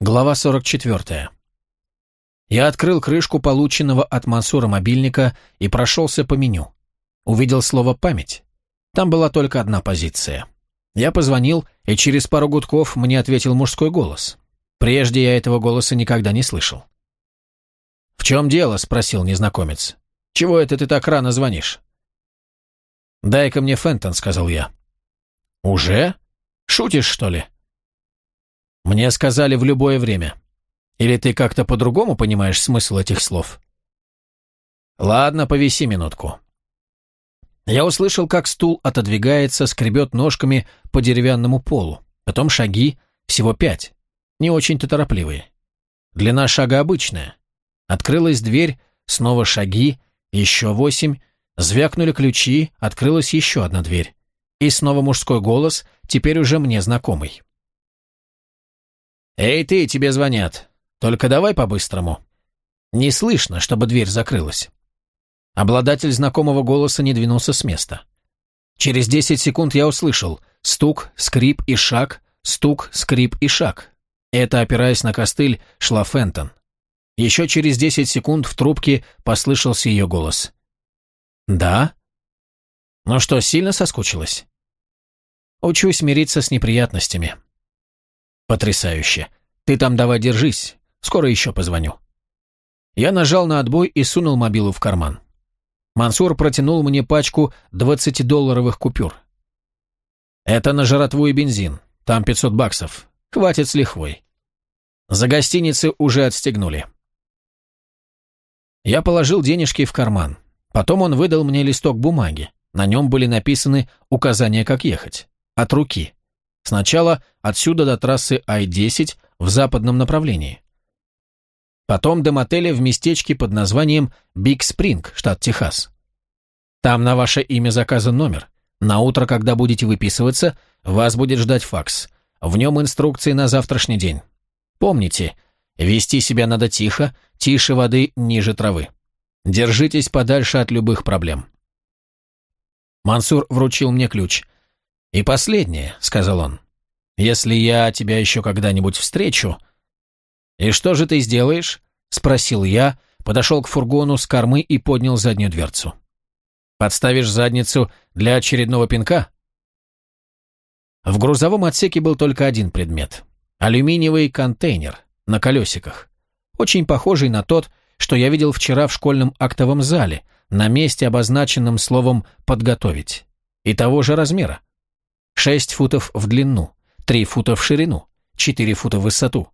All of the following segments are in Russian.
Глава 44. Я открыл крышку полученного от Мансура мобильника и прошелся по меню. Увидел слово «память». Там была только одна позиция. Я позвонил, и через пару гудков мне ответил мужской голос. Прежде я этого голоса никогда не слышал. «В чем дело?» – спросил незнакомец. «Чего это ты так рано звонишь?» «Дай-ка мне Фентон», – сказал я. «Уже? Шутишь, что ли?» Мне сказали в любое время. Или ты как-то по-другому понимаешь смысл этих слов? Ладно, повиси минутку. Я услышал, как стул отодвигается, скребет ножками по деревянному полу. Потом шаги, всего пять. Не очень-то торопливые. Длина шага обычная. Открылась дверь, снова шаги, еще восемь. Звякнули ключи, открылась еще одна дверь. И снова мужской голос, теперь уже мне знакомый. «Эй ты, тебе звонят. Только давай по-быстрому». Не слышно, чтобы дверь закрылась. Обладатель знакомого голоса не двинулся с места. Через десять секунд я услышал стук, скрип и шаг, стук, скрип и шаг. Это, опираясь на костыль, шла Фентон. Еще через десять секунд в трубке послышался ее голос. «Да?» «Ну что, сильно соскучилась?» «Учусь мириться с неприятностями. Потрясающе. Ты там давай держись. Скоро еще позвоню. Я нажал на отбой и сунул мобилу в карман. Мансур протянул мне пачку 20-долларовых купюр. Это на жратву и бензин. Там 500 баксов. Хватит с лихвой. За гостиницы уже отстегнули. Я положил денежки в карман. Потом он выдал мне листок бумаги. На нем были написаны указания, как ехать. От руки. Сначала отсюда до трассы Ай-10 в западном направлении. Потом до мотеля в местечке под названием Биг Спринг, штат Техас. Там на ваше имя заказан номер. На утро, когда будете выписываться, вас будет ждать факс. В нем инструкции на завтрашний день. Помните, вести себя надо тихо, тише воды, ниже травы. Держитесь подальше от любых проблем. Мансур вручил мне ключ. «И последнее», — сказал он. «Если я тебя еще когда-нибудь встречу...» «И что же ты сделаешь?» — спросил я, подошел к фургону с кормы и поднял заднюю дверцу. «Подставишь задницу для очередного пинка?» В грузовом отсеке был только один предмет — алюминиевый контейнер на колесиках, очень похожий на тот, что я видел вчера в школьном актовом зале, на месте, обозначенном словом «подготовить», и того же размера. 6 футов в длину, 3 фута в ширину, 4 фута в высоту.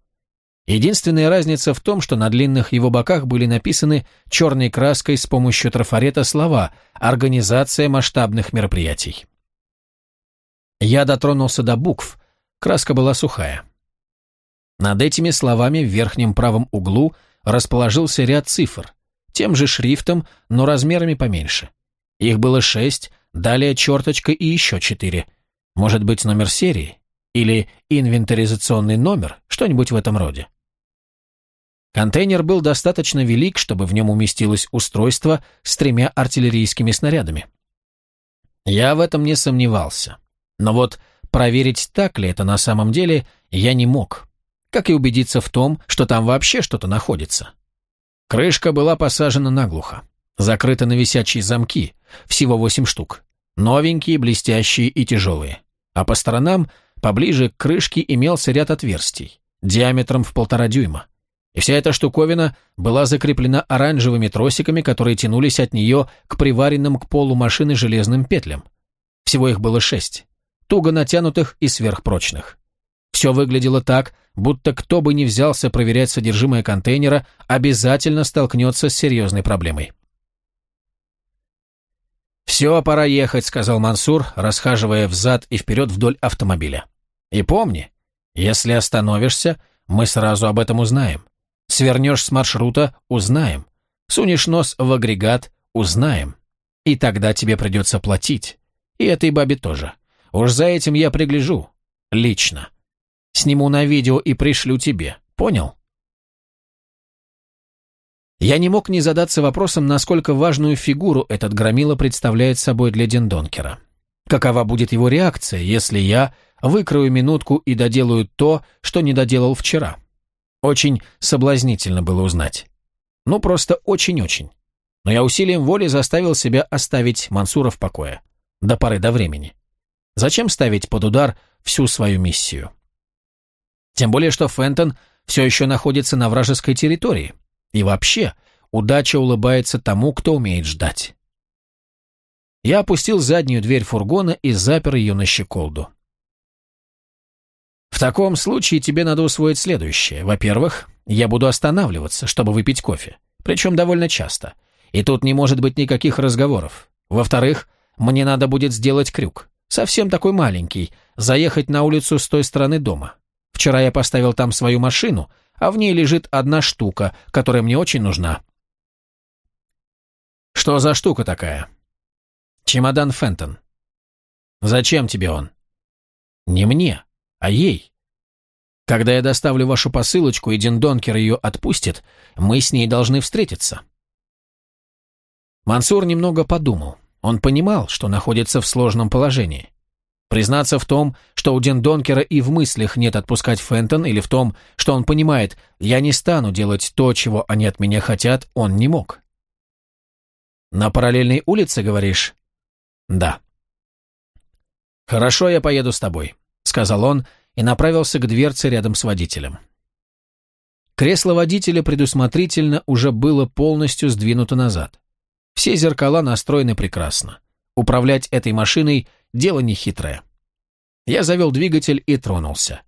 Единственная разница в том, что на длинных его боках были написаны черной краской с помощью трафарета слова «Организация масштабных мероприятий». Я дотронулся до букв, краска была сухая. Над этими словами в верхнем правом углу расположился ряд цифр, тем же шрифтом, но размерами поменьше. Их было шесть, далее черточка и еще четыре – может быть, номер серии? Или инвентаризационный номер? Что-нибудь в этом роде. Контейнер был достаточно велик, чтобы в нем уместилось устройство с тремя артиллерийскими снарядами. Я в этом не сомневался. Но вот проверить, так ли это на самом деле, я не мог. Как и убедиться в том, что там вообще что-то находится. Крышка была посажена наглухо. Закрыта на висячие замки, всего восемь штук. Новенькие, блестящие и тяжелые. А по сторонам, поближе к крышке, имелся ряд отверстий, диаметром в полтора дюйма. И вся эта штуковина была закреплена оранжевыми тросиками, которые тянулись от нее к приваренным к полу машины железным петлям. Всего их было шесть, туго натянутых и сверхпрочных. Все выглядело так, будто кто бы ни взялся проверять содержимое контейнера, обязательно столкнется с серьезной проблемой. «Все, пора ехать», — сказал Мансур, расхаживая взад и вперед вдоль автомобиля. «И помни, если остановишься, мы сразу об этом узнаем. Свернешь с маршрута — узнаем. Сунешь нос в агрегат — узнаем. И тогда тебе придется платить. И этой бабе тоже. Уж за этим я пригляжу. Лично. Сниму на видео и пришлю тебе. Понял?» Я не мог не задаться вопросом, насколько важную фигуру этот громила представляет собой для Дендонкера. Какова будет его реакция, если я выкрою минутку и доделаю то, что не доделал вчера? Очень соблазнительно было узнать. Ну, просто очень-очень. Но я усилием воли заставил себя оставить Мансура в покое. До поры до времени. Зачем ставить под удар всю свою миссию? Тем более, что Фентон все еще находится на вражеской территории. И вообще, удача улыбается тому, кто умеет ждать. Я опустил заднюю дверь фургона и запер ее на щеколду. В таком случае тебе надо усвоить следующее. Во-первых, я буду останавливаться, чтобы выпить кофе. Причем довольно часто. И тут не может быть никаких разговоров. Во-вторых, мне надо будет сделать крюк. Совсем такой маленький. Заехать на улицу с той стороны дома. Вчера я поставил там свою машину, а в ней лежит одна штука, которая мне очень нужна. Что за штука такая? Чемодан Фентон. Зачем тебе он? Не мне, а ей. Когда я доставлю вашу посылочку, и Диндонкер ее отпустит, мы с ней должны встретиться. Мансур немного подумал. Он понимал, что находится в сложном положении. Признаться в том, что у Диндонкера и в мыслях нет отпускать Фентон, или в том, что он понимает, я не стану делать то, чего они от меня хотят, он не мог. «На параллельной улице, говоришь?» «Да». «Хорошо, я поеду с тобой», — сказал он, — и направился к дверце рядом с водителем. Кресло водителя предусмотрительно уже было полностью сдвинуто назад. Все зеркала настроены прекрасно. Управлять этой машиной – дело нехитрое. Я завел двигатель и тронулся.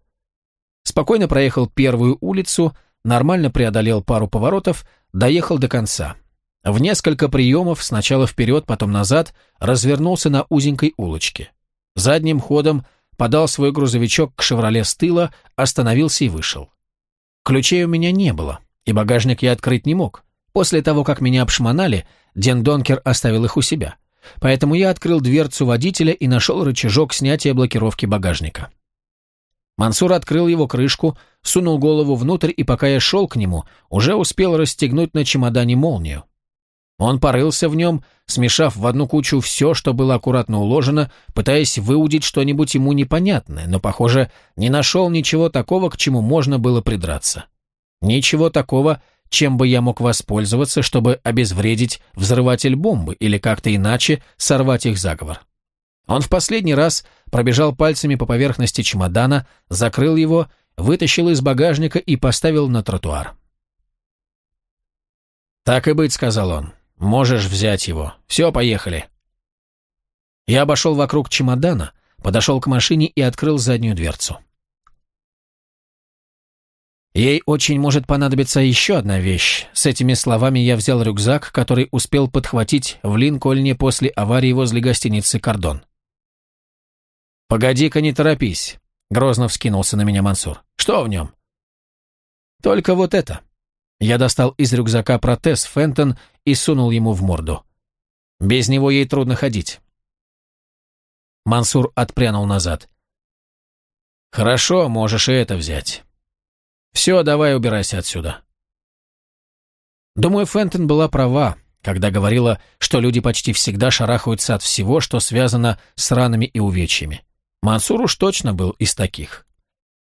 Спокойно проехал первую улицу, нормально преодолел пару поворотов, доехал до конца. В несколько приемов, сначала вперед, потом назад, развернулся на узенькой улочке. Задним ходом – подал свой грузовичок к «Шевроле» с тыла, остановился и вышел. Ключей у меня не было, и багажник я открыть не мог. После того, как меня обшмонали, Ден Донкер оставил их у себя. Поэтому я открыл дверцу водителя и нашел рычажок снятия блокировки багажника. Мансур открыл его крышку, сунул голову внутрь, и пока я шел к нему, уже успел расстегнуть на чемодане молнию. Он порылся в нем, смешав в одну кучу все, что было аккуратно уложено, пытаясь выудить что-нибудь ему непонятное, но, похоже, не нашел ничего такого, к чему можно было придраться. Ничего такого, чем бы я мог воспользоваться, чтобы обезвредить взрыватель бомбы или как-то иначе сорвать их заговор. Он в последний раз пробежал пальцами по поверхности чемодана, закрыл его, вытащил из багажника и поставил на тротуар. «Так и быть», — сказал он. Можешь взять его. Все, поехали. Я обошел вокруг чемодана, подошел к машине и открыл заднюю дверцу. Ей очень может понадобиться еще одна вещь. С этими словами я взял рюкзак, который успел подхватить в Линкольне после аварии возле гостиницы «Кордон». «Погоди-ка, не торопись», — грозно вскинулся на меня Мансур. «Что в нем?» «Только вот это». Я достал из рюкзака протез Фентон и сунул ему в морду. Без него ей трудно ходить. Мансур отпрянул назад. «Хорошо, можешь и это взять. Все, давай убирайся отсюда». Думаю, Фентон была права, когда говорила, что люди почти всегда шарахаются от всего, что связано с ранами и увечьями. Мансур уж точно был из таких.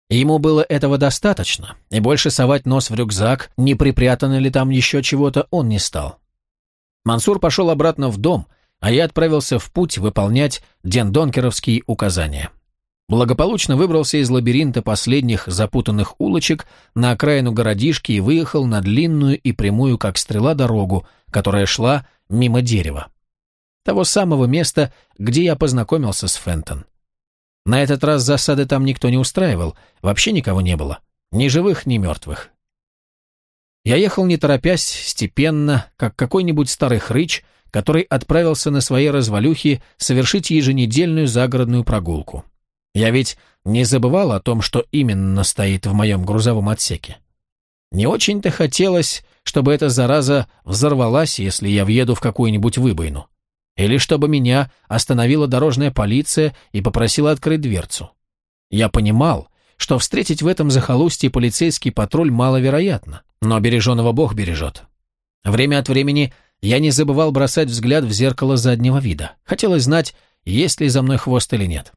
Ему было этого достаточно, и больше совать нос в рюкзак, не припрятано ли там еще чего-то, он не стал. Мансур пошел обратно в дом, а я отправился в путь выполнять дендонкеровские указания. Благополучно выбрался из лабиринта последних запутанных улочек на окраину городишки и выехал на длинную и прямую, как стрела, дорогу, которая шла мимо дерева. Того самого места, где я познакомился с Фентон. На этот раз засады там никто не устраивал, вообще никого не было. Ни живых, ни мертвых. Я ехал не торопясь, степенно, как какой-нибудь старый хрыч, который отправился на своей развалюхе совершить еженедельную загородную прогулку. Я ведь не забывал о том, что именно стоит в моем грузовом отсеке. Не очень-то хотелось, чтобы эта зараза взорвалась, если я въеду в какую-нибудь выбоину. Или чтобы меня остановила дорожная полиция и попросила открыть дверцу. Я понимал, что встретить в этом захолустье полицейский патруль маловероятно, но береженого Бог бережет. Время от времени я не забывал бросать взгляд в зеркало заднего вида. Хотелось знать, есть ли за мной хвост или нет.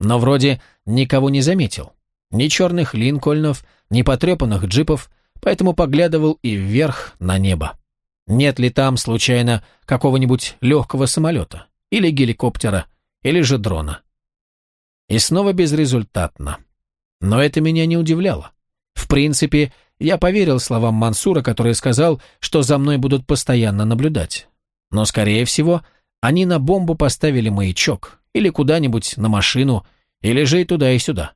Но вроде никого не заметил. Ни черных линкольнов, ни потрепанных джипов, поэтому поглядывал и вверх на небо. Нет ли там, случайно, какого-нибудь легкого самолета, или геликоптера, или же дрона. И снова безрезультатно. Но это меня не удивляло. В принципе, я поверил словам Мансура, который сказал, что за мной будут постоянно наблюдать. Но, скорее всего, они на бомбу поставили маячок, или куда-нибудь на машину, или же и туда, и сюда.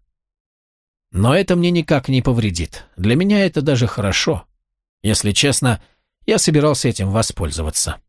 Но это мне никак не повредит. Для меня это даже хорошо. Если честно, я собирался этим воспользоваться.